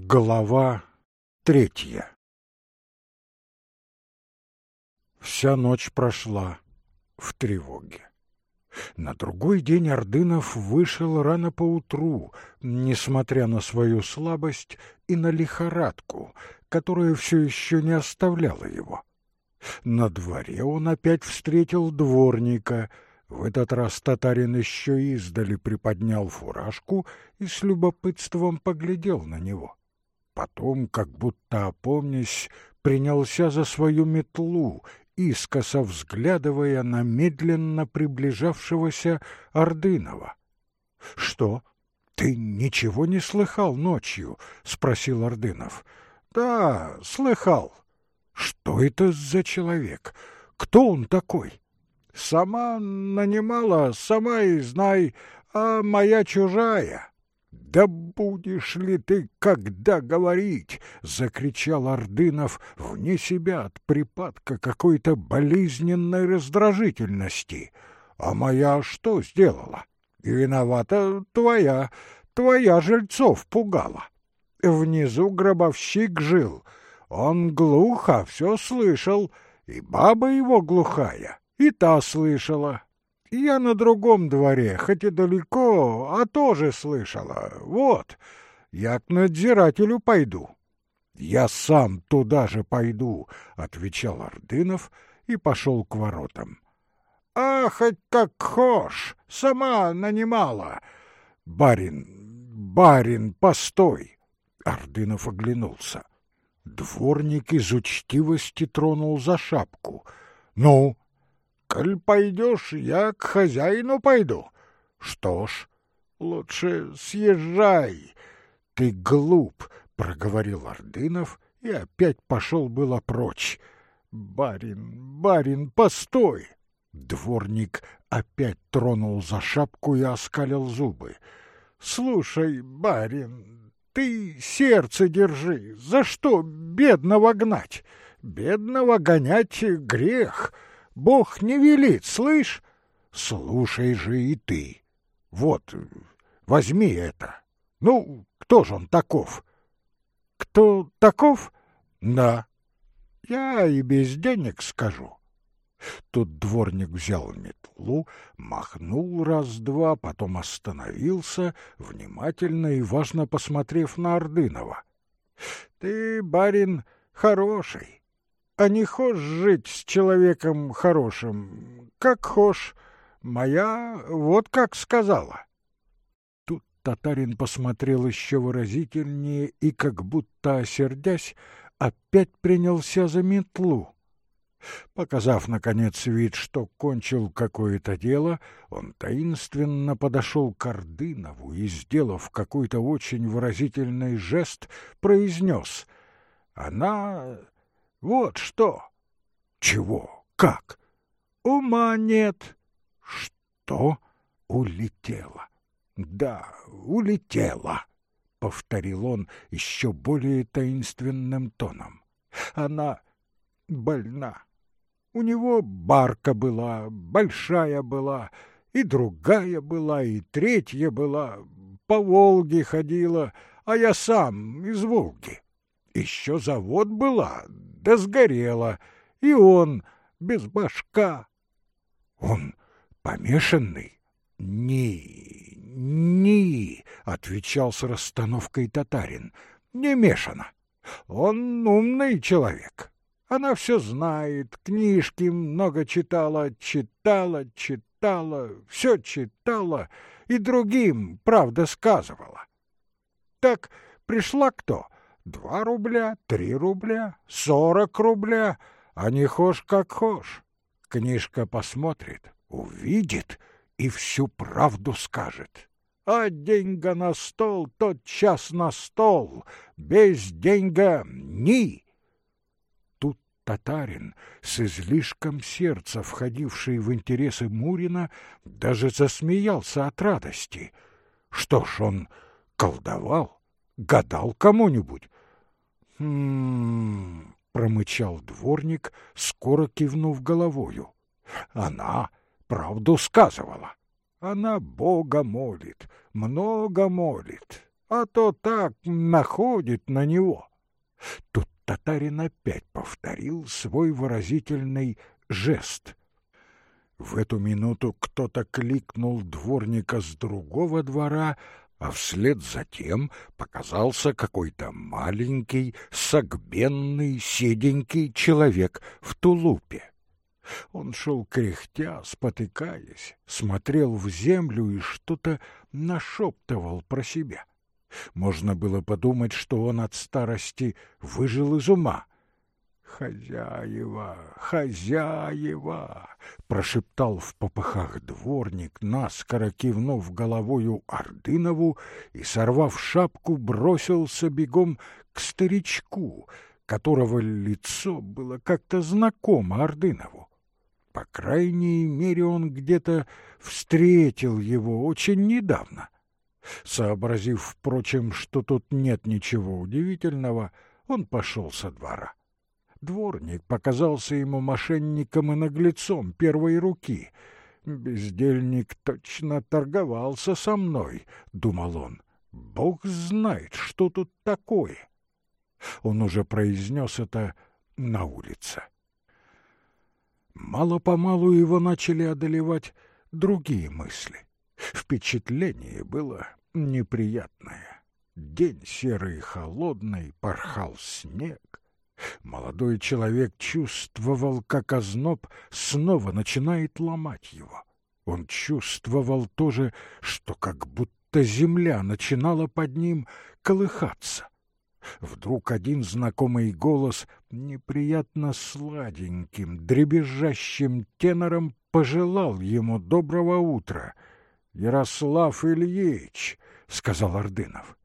Глава третья Вся ночь прошла в тревоге. На другой день Ордынов вышел рано поутру, несмотря на свою слабость и на лихорадку, которая все еще не оставляла его. На дворе он опять встретил дворника — в этот раз татарин еще издали приподнял фуражку и с любопытством поглядел на него. Потом, как будто опомнясь, принялся за свою метлу, искоса взглядывая на медленно приближавшегося Ордынова. — Что, ты ничего не слыхал ночью? — спросил Ордынов. — Да, слыхал. — Что это за человек? Кто он такой? — Сама нанимала, сама и знай, а моя чужая. «Да будешь ли ты когда говорить?» — закричал Ордынов вне себя от припадка какой-то болезненной раздражительности. «А моя что сделала? Виновата твоя, твоя жильцов пугала. Внизу гробовщик жил, он глухо все слышал, и баба его глухая, и та слышала. Я на другом дворе, хоть и далеко, а тоже слышала. Вот, я к надзирателю пойду. Я сам туда же пойду, отвечал Ордынов и пошел к воротам. А хоть как хошь, сама нанимала. Барин, барин, постой. Ордынов оглянулся. Дворник из учтивости тронул за шапку. Ну, Коль пойдешь, я к хозяину пойду. Что ж, лучше съезжай. Ты глуп, проговорил Ордынов и опять пошел было прочь. Барин, барин, постой! Дворник опять тронул за шапку и оскалил зубы. Слушай, барин, ты сердце держи. За что бедного гнать? Бедного гонять грех. Бог не велит, слышь? Слушай же и ты. Вот, возьми это. Ну, кто же он таков? Кто таков? Да. Я и без денег скажу. Тут дворник взял метлу, махнул раз-два, потом остановился, внимательно и важно посмотрев на Ордынова. — Ты, барин, хороший, а не хошь жить с человеком хорошим, как хошь. Моя вот как сказала. Тут татарин посмотрел еще выразительнее и, как будто осердясь, опять принялся за метлу. Показав, наконец, вид, что кончил какое-то дело, он таинственно подошел к Ордынову и, сделав какой-то очень выразительный жест, произнес «Она вот что. Чего? Как? Ума нет. Что? Улетела. Да, улетела, повторил он еще более таинственным тоном. Она больна. У него барка была, большая была, и другая была, и третья была. По Волге ходила, а я сам из Волги. Еще завод была, да сгорела, и он без башка. Он помешанный? Ни, ни, отвечал с расстановкой татарин. Не мешано. Он умный человек. Она все знает, книжки много читала, читала, читала, все читала и другим, правда, сказывала. Так пришла кто? Два рубля, три рубля, сорок рубля, а не хошь как хошь. Книжка посмотрит, увидит и всю правду скажет. А деньга на стол, тот час на стол, без деньга ни. Тут татарин, с излишком сердца, входивший в интересы Мурина, даже засмеялся от радости. Что ж он колдовал, гадал кому-нибудь, «Хм...» — промычал дворник, скоро кивнув головою. «Она правду сказывала. Она Бога молит, много молит. а то так находит на него. Тут татарин опять повторил свой выразительный жест. В эту минуту кто-то кликнул дворника с другого двора, а вслед за тем показался какой-то маленький, согбенный, седенький человек в тулупе. Он шел кряхтя, спотыкаясь, смотрел в землю и что-то нашептывал про себя. Можно было подумать, что он от старости выжил из ума. «Хозяева, хозяева!» — прошептал в попыхах дворник, наскоро кивнув головою Ордынову и, сорвав шапку, бросился бегом к старичку, которого лицо было как-то знакомо Ордынову. По крайней мере, он где-то встретил его очень недавно. Сообразив, впрочем, что тут нет ничего удивительного, он пошел со двора. Дворник показался ему мошенником и наглецом первой руки. «Бездельник точно торговался со мной», — думал он. «Бог знает, что тут такое». Он уже произнес это на улице. Мало-помалу его начали одолевать другие мысли. Впечатление было неприятное. День серый и холодный, порхал снег. Молодой человек чувствовал, как озноб снова начинает ломать его. Он чувствовал тоже, что как будто земля начинала под ним колыхаться. Вдруг один знакомый голос неприятно сладеньким, дребезжащим тенором пожелал ему доброго утра. «Ярослав Ильич», — сказал Ордынов.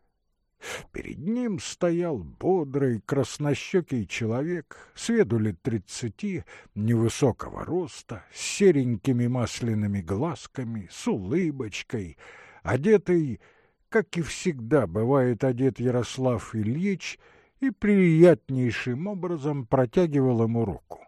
Перед ним стоял бодрый, краснощекий человек, с лет тридцати, невысокого роста, с серенькими масляными глазками, с улыбочкой, одетый, как и всегда бывает одет Ярослав Ильич, и приятнейшим образом протягивал ему руку.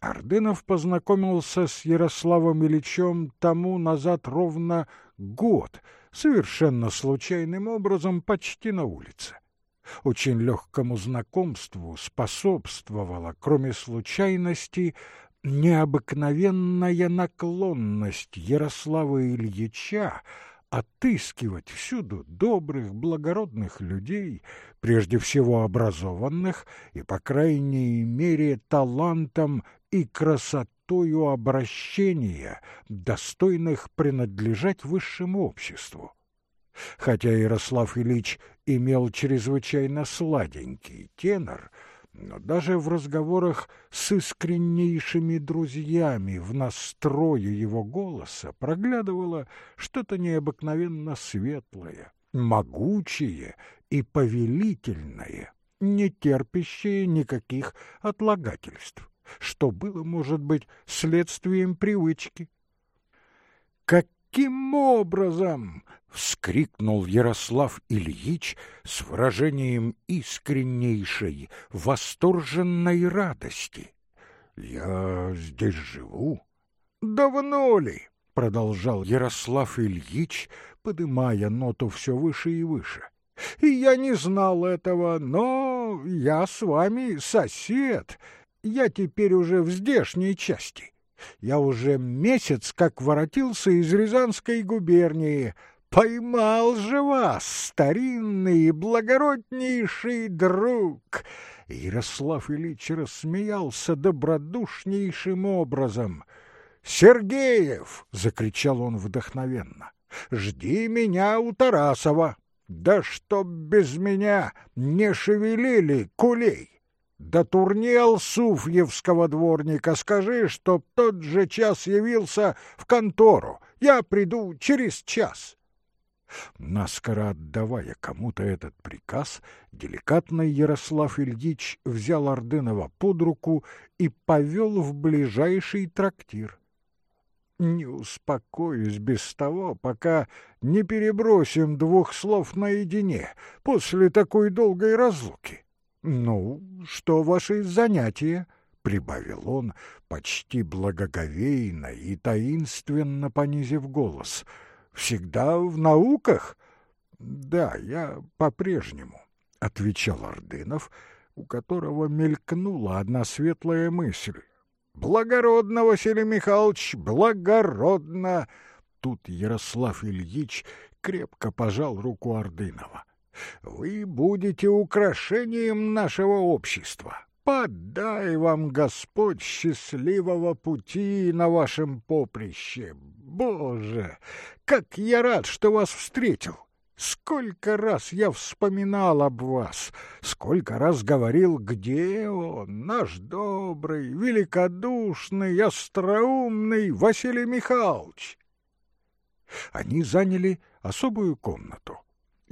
Ордынов познакомился с Ярославом Ильичем тому назад ровно год — совершенно случайным образом почти на улице. Очень легкому знакомству способствовала, кроме случайности, необыкновенная наклонность Ярослава Ильича отыскивать всюду добрых, благородных людей, прежде всего образованных и, по крайней мере, талантом и красотою обращения, достойных принадлежать высшему обществу. Хотя Ярослав Ильич имел чрезвычайно сладенький тенор, но даже в разговорах с искреннейшими друзьями в настрое его голоса проглядывало что-то необыкновенно светлое, могучее и повелительное, не терпящее никаких отлагательств что было, может быть, следствием привычки. «Каким образом?» — вскрикнул Ярослав Ильич с выражением искреннейшей, восторженной радости. «Я здесь живу». «Давно ли?» — продолжал Ярослав Ильич, подымая ноту все выше и выше. «И я не знал этого, но я с вами сосед, я теперь уже в здешней части. Я уже месяц как воротился из Рязанской губернии. Поймал же вас, старинный и благороднейший друг!» Ярослав Ильич рассмеялся добродушнейшим образом. «Сергеев!» — закричал он вдохновенно. «Жди меня у Тарасова! Да чтоб без меня не шевелили кулей!» До турнел Суфьевского дворника скажи, чтоб тот же час явился в контору. Я приду через час. Наскоро отдавая кому-то этот приказ, деликатный Ярослав Ильич взял Ордынова под руку и повел в ближайший трактир. Не успокоюсь без того, пока не перебросим двух слов наедине после такой долгой разлуки. «Ну, что ваши занятия?» — прибавил он, почти благоговейно и таинственно понизив голос. «Всегда в науках?» Да, я по-прежнему, отвечал Ордынов, у которого мелькнула одна светлая мысль. Благородно, Василий Михайлович, благородно. Тут Ярослав Ильич крепко пожал руку Ордынова. Вы будете украшением нашего общества. Подай вам, Господь, счастливого пути на вашем поприще. Боже, как я рад, что вас встретил! Сколько раз я вспоминал об вас, сколько раз говорил, где он, наш добрый, великодушный, остроумный Василий Михайлович. Они заняли особую комнату.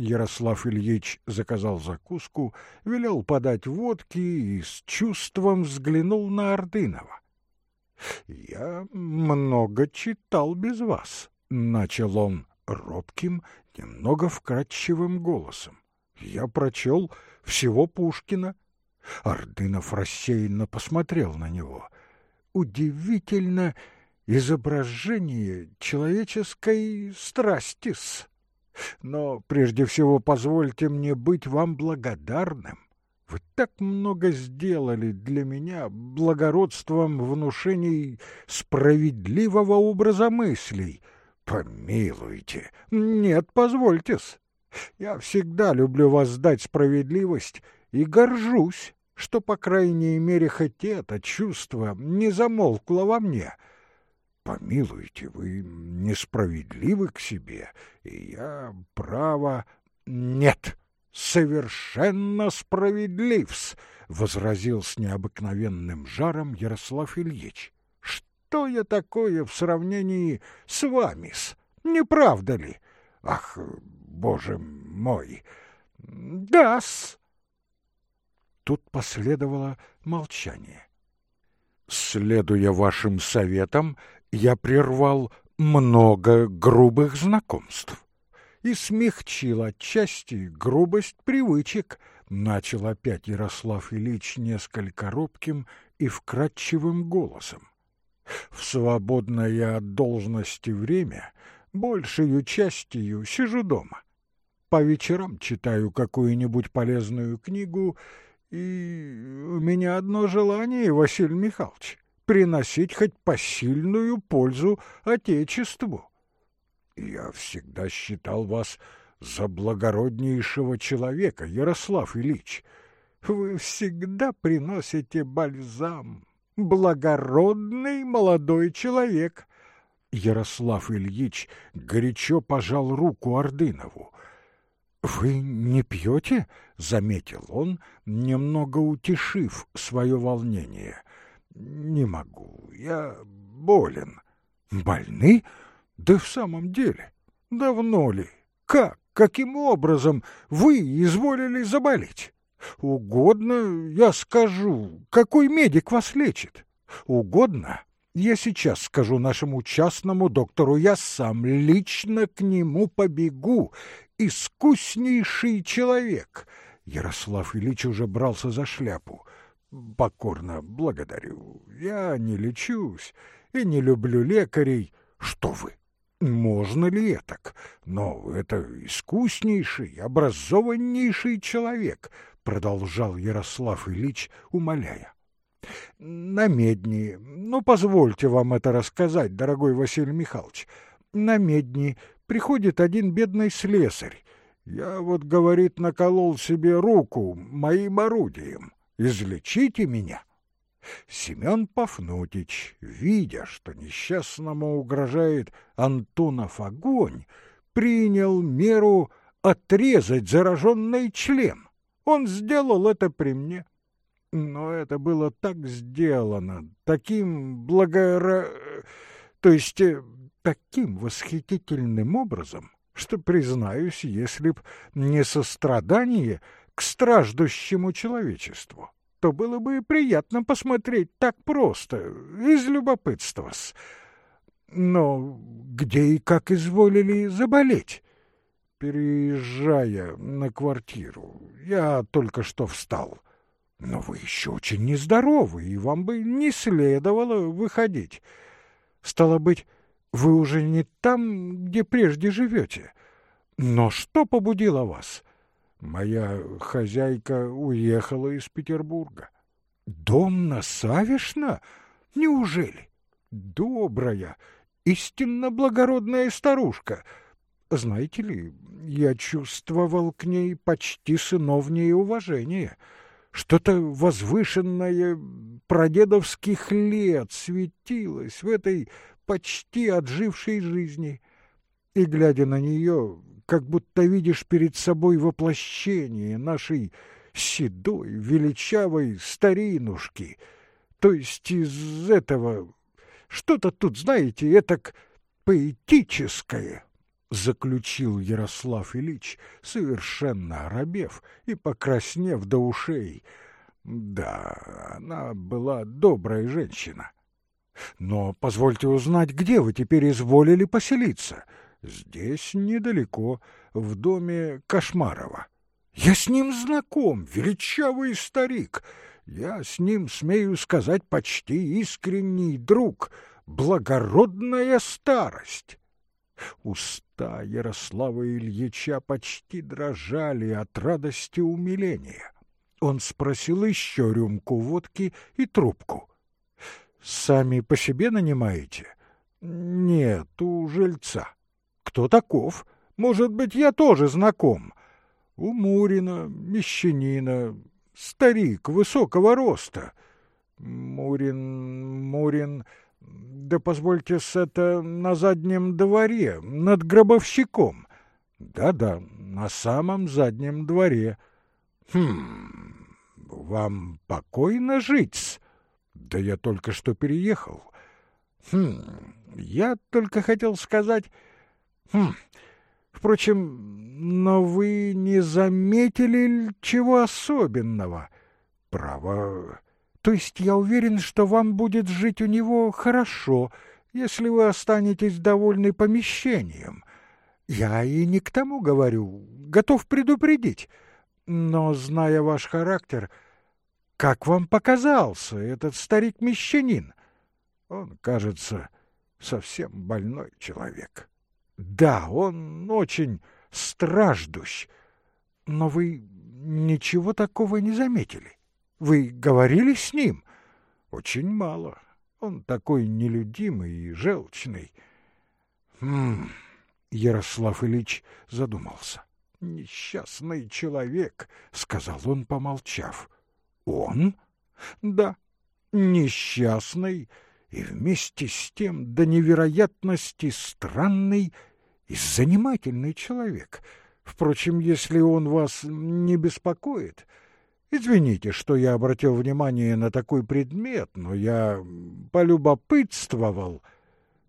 Ярослав Ильич заказал закуску, велел подать водки и с чувством взглянул на Ордынова. «Я много читал без вас», — начал он робким, немного вкрадчивым голосом. «Я прочел всего Пушкина». Ордынов рассеянно посмотрел на него. «Удивительно изображение человеческой страсти-с». Но прежде всего позвольте мне быть вам благодарным. Вы так много сделали для меня благородством внушений справедливого образа мыслей. Помилуйте. Нет, позвольте-с. Я всегда люблю воздать справедливость и горжусь, что, по крайней мере, хоть это чувство не замолкло во мне — Помилуйте, вы несправедливы к себе, и я, право, нет, совершенно справедливс, возразил с необыкновенным жаром Ярослав Ильич. Что я такое в сравнении с вами-с? Не правда ли? Ах, боже мой! Да-с! Тут последовало молчание. Следуя вашим советам, я прервал много грубых знакомств и смягчил отчасти грубость привычек, начал опять Ярослав Ильич несколько робким и вкрадчивым голосом. В свободное от должности время большей частью сижу дома. По вечерам читаю какую-нибудь полезную книгу, и у меня одно желание, Василий Михайлович приносить хоть посильную пользу Отечеству. Я всегда считал вас за благороднейшего человека, Ярослав Ильич. Вы всегда приносите бальзам. Благородный молодой человек. Ярослав Ильич горячо пожал руку Ордынову. «Вы не пьете?» — заметил он, немного утешив свое волнение. Не могу, я болен. Больны? Да в самом деле, давно ли? Как? Каким образом вы изволили заболеть? Угодно, я скажу, какой медик вас лечит? Угодно, я сейчас скажу нашему частному доктору, я сам лично к нему побегу. Искуснейший человек. Ярослав Ильич уже брался за шляпу покорно благодарю. Я не лечусь и не люблю лекарей. Что вы? Можно ли так? Но это искуснейший, образованнейший человек, продолжал Ярослав Ильич, умоляя. На медни, ну, позвольте вам это рассказать, дорогой Василий Михайлович. На медни приходит один бедный слесарь. Я вот, говорит, наколол себе руку моим орудием излечите меня. Семен Пафнутич, видя, что несчастному угрожает Антонов огонь, принял меру отрезать зараженный член. Он сделал это при мне. Но это было так сделано, таким благоро... то есть э, таким восхитительным образом, что, признаюсь, если б не сострадание, к страждущему человечеству, то было бы приятно посмотреть так просто, из любопытства -с. Но где и как изволили заболеть? Переезжая на квартиру, я только что встал. Но вы еще очень нездоровы, и вам бы не следовало выходить. Стало быть, вы уже не там, где прежде живете. Но что побудило вас? Моя хозяйка уехала из Петербурга. Донна Савишна? Неужели? Добрая, истинно благородная старушка. Знаете ли, я чувствовал к ней почти сыновнее уважение. Что-то возвышенное прадедовских лет светилось в этой почти отжившей жизни. И, глядя на нее, как будто видишь перед собой воплощение нашей седой, величавой старинушки, то есть из этого что-то тут, знаете, этак поэтическое, заключил Ярослав Ильич, совершенно оробев и покраснев до ушей. Да, она была добрая женщина. Но позвольте узнать, где вы теперь изволили поселиться? Здесь недалеко, в доме Кошмарова. Я с ним знаком, величавый старик. Я с ним, смею сказать, почти искренний друг, благородная старость. Уста Ярослава Ильича почти дрожали от радости умиления. Он спросил еще рюмку водки и трубку. «Сами по себе нанимаете?» «Нет, у жильца». «Кто таков? Может быть, я тоже знаком?» «У Мурина, мещанина, старик высокого роста». «Мурин, Мурин...» Да позвольте с это на заднем дворе, над гробовщиком. Да-да, на самом заднем дворе. Хм, вам покойно жить? Да я только что переехал. Хм, я только хотел сказать... Хм, впрочем, но вы не заметили чего особенного? Право, то есть я уверен, что вам будет жить у него хорошо, если вы останетесь довольны помещением. Я и не к тому говорю, готов предупредить. Но, зная ваш характер, как вам показался этот старик-мещанин? Он, кажется, совсем больной человек. Да, он очень страждущ, но вы ничего такого не заметили. Вы говорили с ним? Очень мало. Он такой нелюдимый и желчный. Хм, Ярослав Ильич задумался. Несчастный человек, сказал он, помолчав. Он? Да, несчастный и вместе с тем до невероятности странный и занимательный человек. Впрочем, если он вас не беспокоит, Извините, что я обратил внимание на такой предмет, но я полюбопытствовал,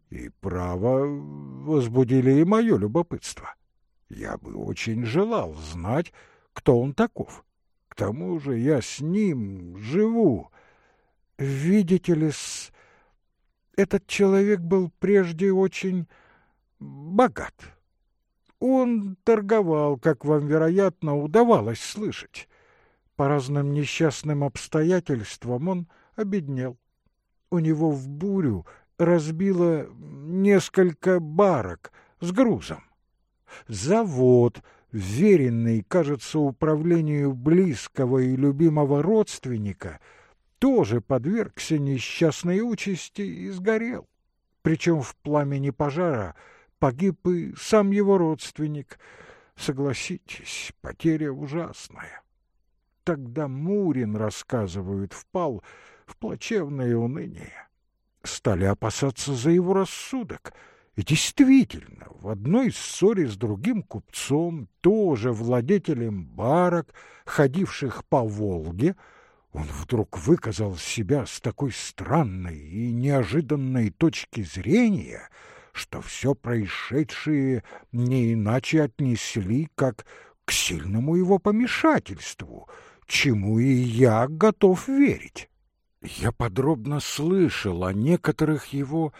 и, право, возбудили и мое любопытство. Я бы очень желал знать, кто он таков. К тому же я с ним живу. Видите ли, с... этот человек был прежде очень богат. Он торговал, как вам, вероятно, удавалось слышать. По разным несчастным обстоятельствам он обеднел. У него в бурю разбило несколько барок с грузом. Завод, веренный, кажется, управлению близкого и любимого родственника, тоже подвергся несчастной участи и сгорел. Причем в пламени пожара погиб и сам его родственник. Согласитесь, потеря ужасная. Тогда Мурин, рассказывают, впал в плачевное уныние. Стали опасаться за его рассудок. И действительно, в одной ссоре с другим купцом, тоже владетелем барок, ходивших по Волге, он вдруг выказал себя с такой странной и неожиданной точки зрения, что все происшедшее не иначе отнесли, как к сильному его помешательству — чему и я готов верить. Я подробно слышал о некоторых его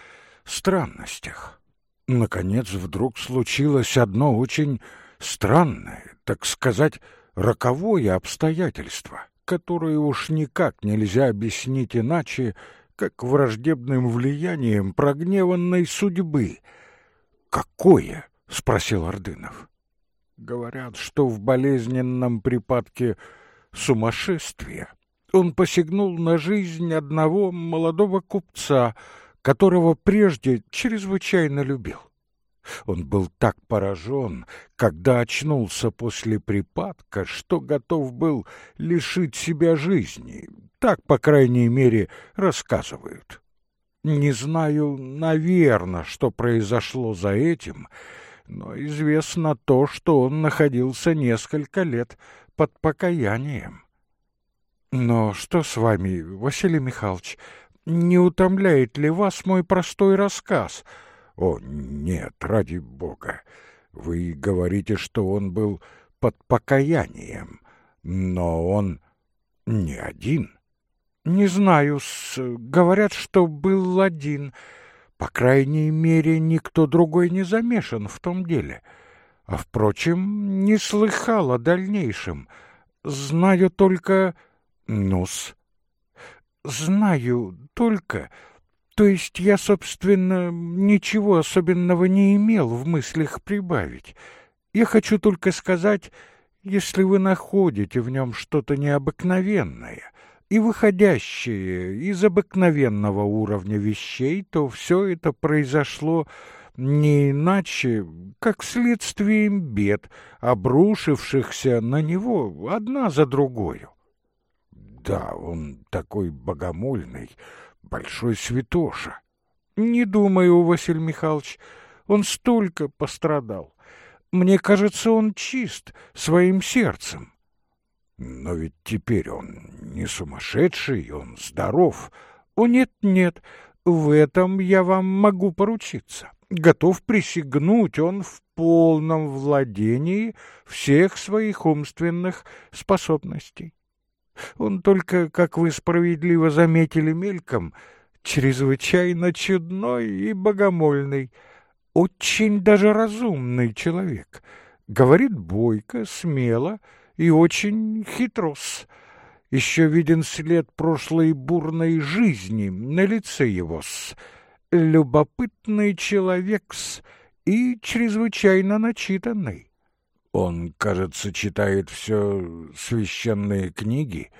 странностях. Наконец, вдруг случилось одно очень странное, так сказать, роковое обстоятельство, которое уж никак нельзя объяснить иначе, как враждебным влиянием прогневанной судьбы. «Какое?» — спросил Ордынов. Говорят, что в болезненном припадке сумасшествия он посягнул на жизнь одного молодого купца, которого прежде чрезвычайно любил. Он был так поражен, когда очнулся после припадка, что готов был лишить себя жизни. Так, по крайней мере, рассказывают. Не знаю, наверное, что произошло за этим, но известно то, что он находился несколько лет под покаянием. Но что с вами, Василий Михайлович, не утомляет ли вас мой простой рассказ — о, нет, ради бога. Вы говорите, что он был под покаянием, но он не один. Не знаю, с... говорят, что был один. По крайней мере, никто другой не замешан в том деле. А, впрочем, не слыхал о дальнейшем. Знаю только... Нус. Знаю только, то есть я, собственно, ничего особенного не имел в мыслях прибавить. Я хочу только сказать, если вы находите в нем что-то необыкновенное и выходящее из обыкновенного уровня вещей, то все это произошло не иначе, как следствием бед, обрушившихся на него одна за другою. Да, он такой богомольный, большой святоша. Не думаю, Василий Михайлович, он столько пострадал. Мне кажется, он чист своим сердцем. Но ведь теперь он не сумасшедший, он здоров. О, нет-нет, в этом я вам могу поручиться. Готов присягнуть, он в полном владении всех своих умственных способностей. Он только, как вы справедливо заметили мельком, чрезвычайно чудной и богомольный, очень даже разумный человек. Говорит бойко, смело и очень хитрос. Еще виден след прошлой бурной жизни на лице его-с. Любопытный человек-с и чрезвычайно начитанный. Он, кажется, читает все священные книги.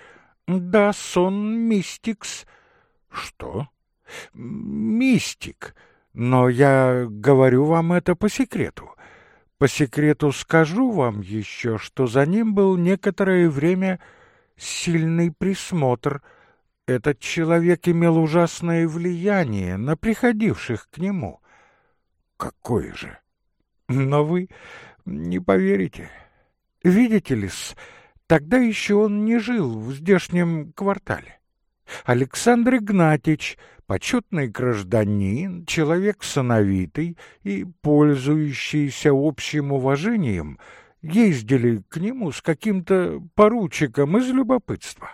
Да, сон мистикс. Что? Мистик. Но я говорю вам это по секрету. По секрету скажу вам еще, что за ним был некоторое время сильный присмотр. Этот человек имел ужасное влияние на приходивших к нему. Какое же? Но вы не поверите. Видите ли, тогда еще он не жил в здешнем квартале. Александр Игнатьич, почетный гражданин, человек сановитый и пользующийся общим уважением, ездили к нему с каким-то поручиком из любопытства.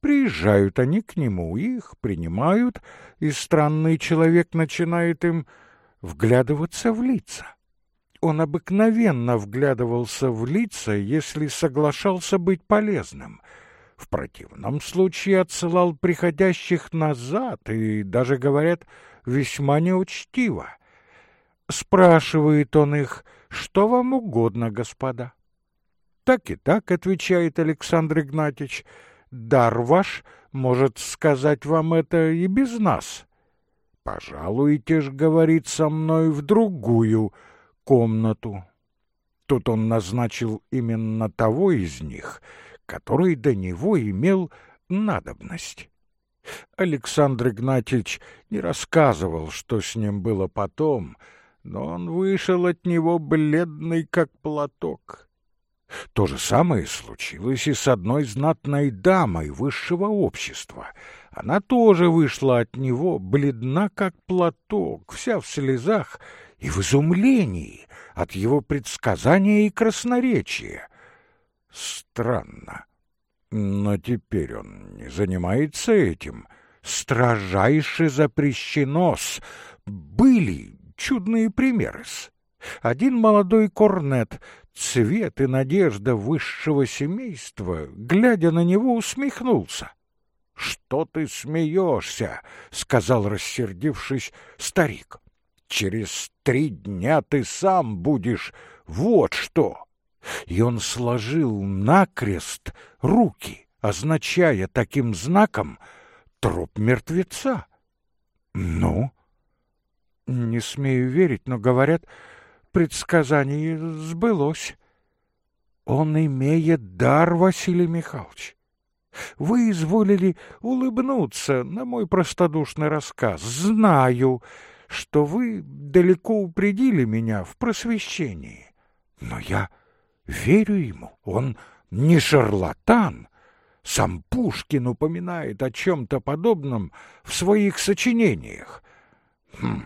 Приезжают они к нему, их принимают, и странный человек начинает им вглядываться в лица. Он обыкновенно вглядывался в лица, если соглашался быть полезным. В противном случае отсылал приходящих назад и, даже, говорят, весьма неучтиво. Спрашивает он их, что вам угодно, господа. Так и так, отвечает Александр Игнатьевич, дар ваш может сказать вам это и без нас. Пожалуйте ж, говорит со мной, в другую, — комнату. Тут он назначил именно того из них, который до него имел надобность. Александр Игнатьевич не рассказывал, что с ним было потом, но он вышел от него бледный, как платок. То же самое случилось и с одной знатной дамой высшего общества. Она тоже вышла от него, бледна, как платок, вся в слезах и в изумлении от его предсказания и красноречия. Странно. Но теперь он не занимается этим. Строжайше запрещено-с. Были чудные примеры-с. Один молодой корнет, цвет и надежда высшего семейства, глядя на него, усмехнулся. — Что ты смеешься? — сказал, рассердившись, старик. Через три дня ты сам будешь вот что. и он сложил накрест руки, означая таким знаком труп мертвеца. Ну? Не смею верить, но, говорят, предсказание сбылось. Он имеет дар, Василий Михайлович. Вы изволили улыбнуться на мой простодушный рассказ. Знаю, что вы далеко упредили меня в просвещении. Но я верю ему, он не шарлатан. Сам Пушкин упоминает о чем-то подобном в своих сочинениях. Хм,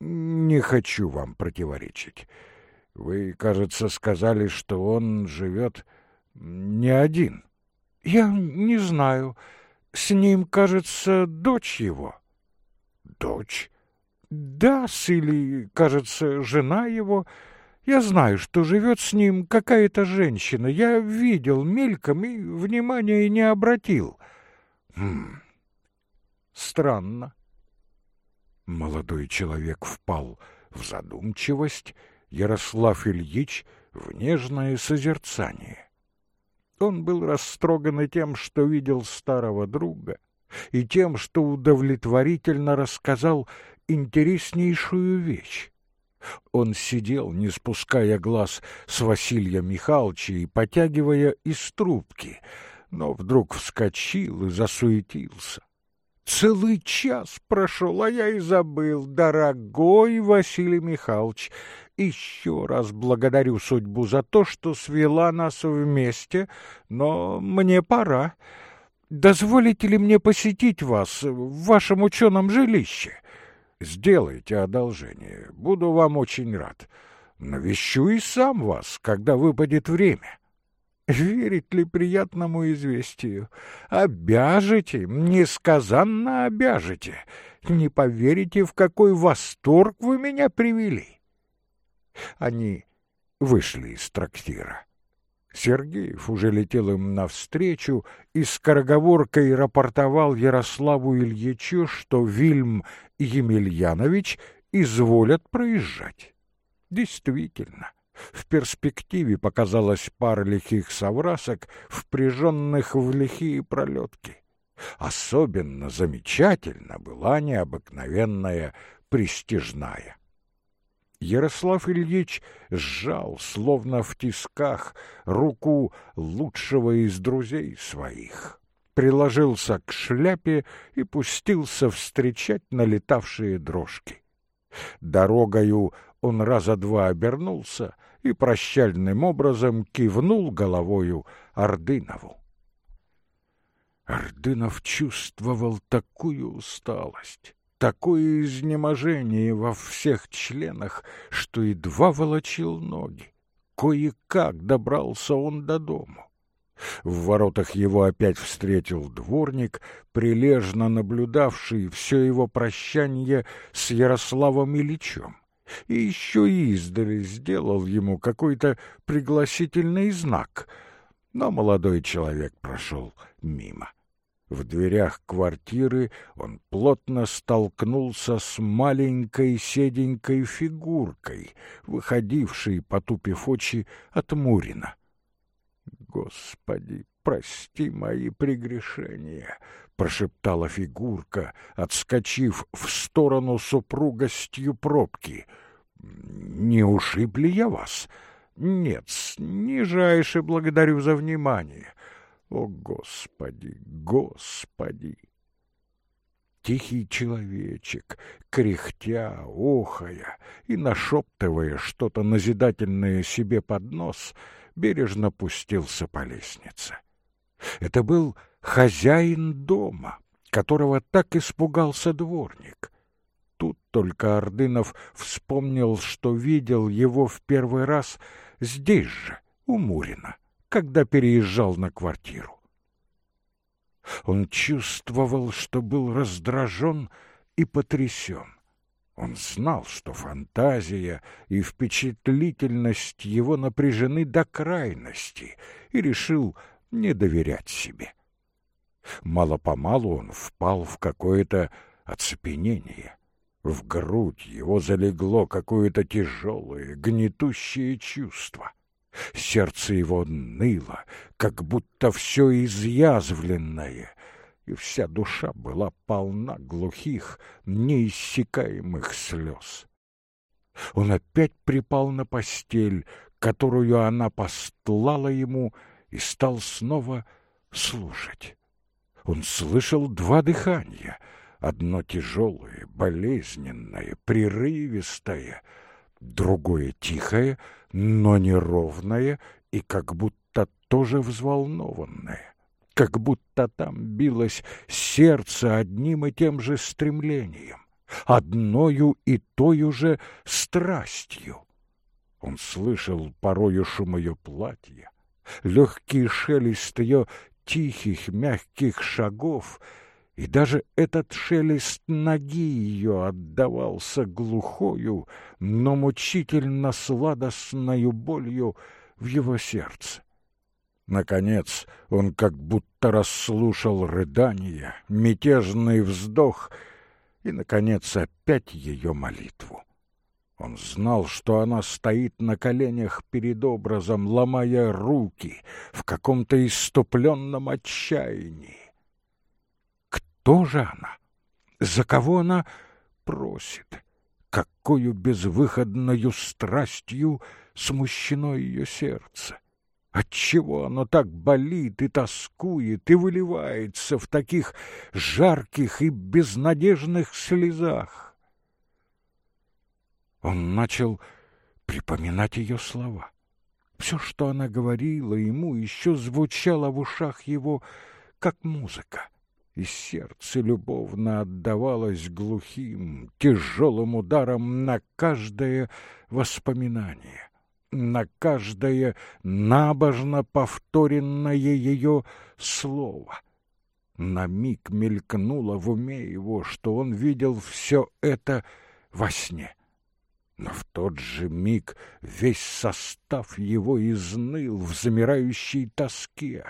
не хочу вам противоречить. Вы, кажется, сказали, что он живет не один. Я не знаю. С ним, кажется, дочь его. Дочь? Да, или, кажется, жена его. Я знаю, что живет с ним какая-то женщина. Я видел мельком и внимания не обратил. Хм. Странно. Молодой человек впал в задумчивость, Ярослав Ильич в нежное созерцание. Он был растроган и тем, что видел старого друга, и тем, что удовлетворительно рассказал интереснейшую вещь. Он сидел, не спуская глаз с Василия Михайловича и потягивая из трубки, но вдруг вскочил и засуетился. Целый час прошел, а я и забыл, дорогой Василий Михайлович. Еще раз благодарю судьбу за то, что свела нас вместе, но мне пора. Дозволите ли мне посетить вас в вашем ученом жилище? Сделайте одолжение, буду вам очень рад. Навещу и сам вас, когда выпадет время. Верить ли приятному известию? Обяжете, несказанно обяжете. Не поверите, в какой восторг вы меня привели. Они вышли из трактира. Сергеев уже летел им навстречу и скороговоркой рапортовал Ярославу Ильичу, что Вильм Емельянович изволят проезжать. Действительно, в перспективе показалась пара лихих соврасок, впряженных в лихие пролетки. Особенно замечательно была необыкновенная престижная. Ярослав Ильич сжал, словно в тисках, руку лучшего из друзей своих, приложился к шляпе и пустился встречать налетавшие дрожки. Дорогою он раза два обернулся и прощальным образом кивнул головою Ордынову. Ордынов чувствовал такую усталость, такое изнеможение во всех членах, что едва волочил ноги. Кое-как добрался он до дому. В воротах его опять встретил дворник, прилежно наблюдавший все его прощание с Ярославом Ильичем и еще издали сделал ему какой-то пригласительный знак, но молодой человек прошел мимо. В дверях квартиры он плотно столкнулся с маленькой седенькой фигуркой, выходившей, потупив очи, от Мурина. «Господи, прости мои прегрешения!» — прошептала фигурка, отскочив в сторону супругостью пробки. «Не ушиб ли я вас?» «Нет, нижайше благодарю за внимание. О, Господи, Господи!» Тихий человечек, кряхтя, охая и нашептывая что-то назидательное себе под нос, бережно пустился по лестнице. Это был хозяин дома, которого так испугался дворник. Тут только Ордынов вспомнил, что видел его в первый раз здесь же, у Мурина, когда переезжал на квартиру. Он чувствовал, что был раздражен и потрясен. Он знал, что фантазия и впечатлительность его напряжены до крайности, и решил не доверять себе. Мало-помалу он впал в какое-то оцепенение. В грудь его залегло какое-то тяжелое, гнетущее чувство. Сердце его ныло, как будто все изъязвленное, и вся душа была полна глухих, неиссякаемых слез. Он опять припал на постель, которую она постлала ему, и стал снова слушать. Он слышал два дыхания, одно тяжелое, болезненное, прерывистое, другое тихое, но неровное и как будто тоже взволнованное, как будто там билось сердце одним и тем же стремлением, одною и тою же страстью. Он слышал порою шум ее платья, легкий шелест ее тихих, мягких шагов, и даже этот шелест ноги ее отдавался глухою, но мучительно сладостною болью в его сердце. Наконец он как будто расслушал рыдание, мятежный вздох и, наконец, опять ее молитву. Он знал, что она стоит на коленях перед образом, ломая руки в каком-то иступленном отчаянии. Кто же она? За кого она просит? Какую безвыходною страстью смущено ее сердце? Отчего оно так болит и тоскует и выливается в таких жарких и безнадежных слезах? Он начал припоминать ее слова. Все, что она говорила ему, еще звучало в ушах его, как музыка, и сердце любовно отдавалось глухим, тяжелым ударом на каждое воспоминание, на каждое набожно повторенное ее слово. На миг мелькнуло в уме его, что он видел все это во сне. Но в тот же миг весь состав его изныл в замирающей тоске,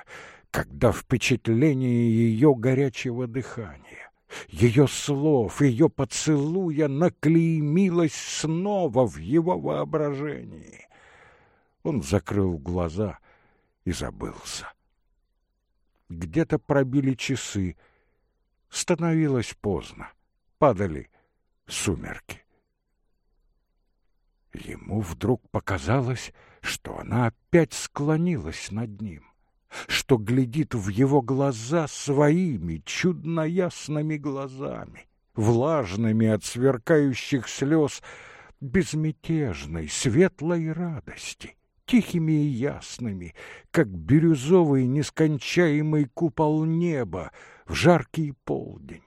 когда впечатление ее горячего дыхания, ее слов, ее поцелуя наклеймилось снова в его воображении. Он закрыл глаза и забылся. Где-то пробили часы, становилось поздно, падали сумерки. Ему вдруг показалось, что она опять склонилась над ним, что глядит в его глаза своими чудно ясными глазами, влажными от сверкающих слез, безмятежной, светлой радости, тихими и ясными, как бирюзовый нескончаемый купол неба в жаркий полдень.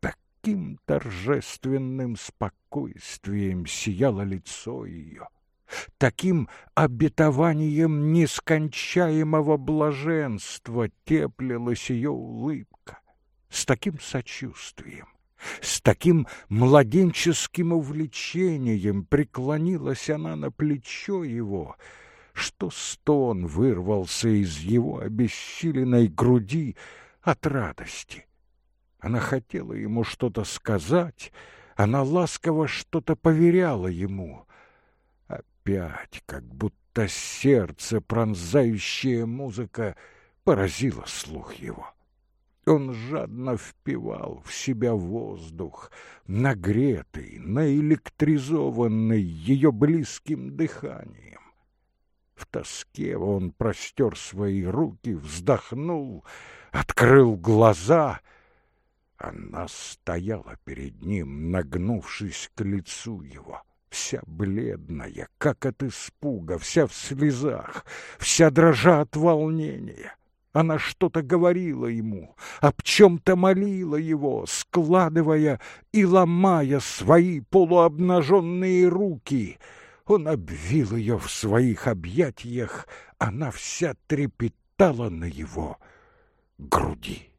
Таким торжественным спокойствием сияло лицо ее, таким обетованием нескончаемого блаженства теплилась ее улыбка, с таким сочувствием, с таким младенческим увлечением преклонилась она на плечо его, что стон вырвался из его обессиленной груди от радости. Она хотела ему что-то сказать, она ласково что-то поверяла ему. Опять, как будто сердце, пронзающая музыка, поразила слух его. Он жадно впивал в себя воздух, нагретый, наэлектризованный ее близким дыханием. В тоске он простер свои руки, вздохнул, открыл глаза — она стояла перед ним, нагнувшись к лицу его, вся бледная, как от испуга, вся в слезах, вся дрожа от волнения. Она что-то говорила ему, об чем-то молила его, складывая и ломая свои полуобнаженные руки. Он обвил ее в своих объятиях, она вся трепетала на его груди.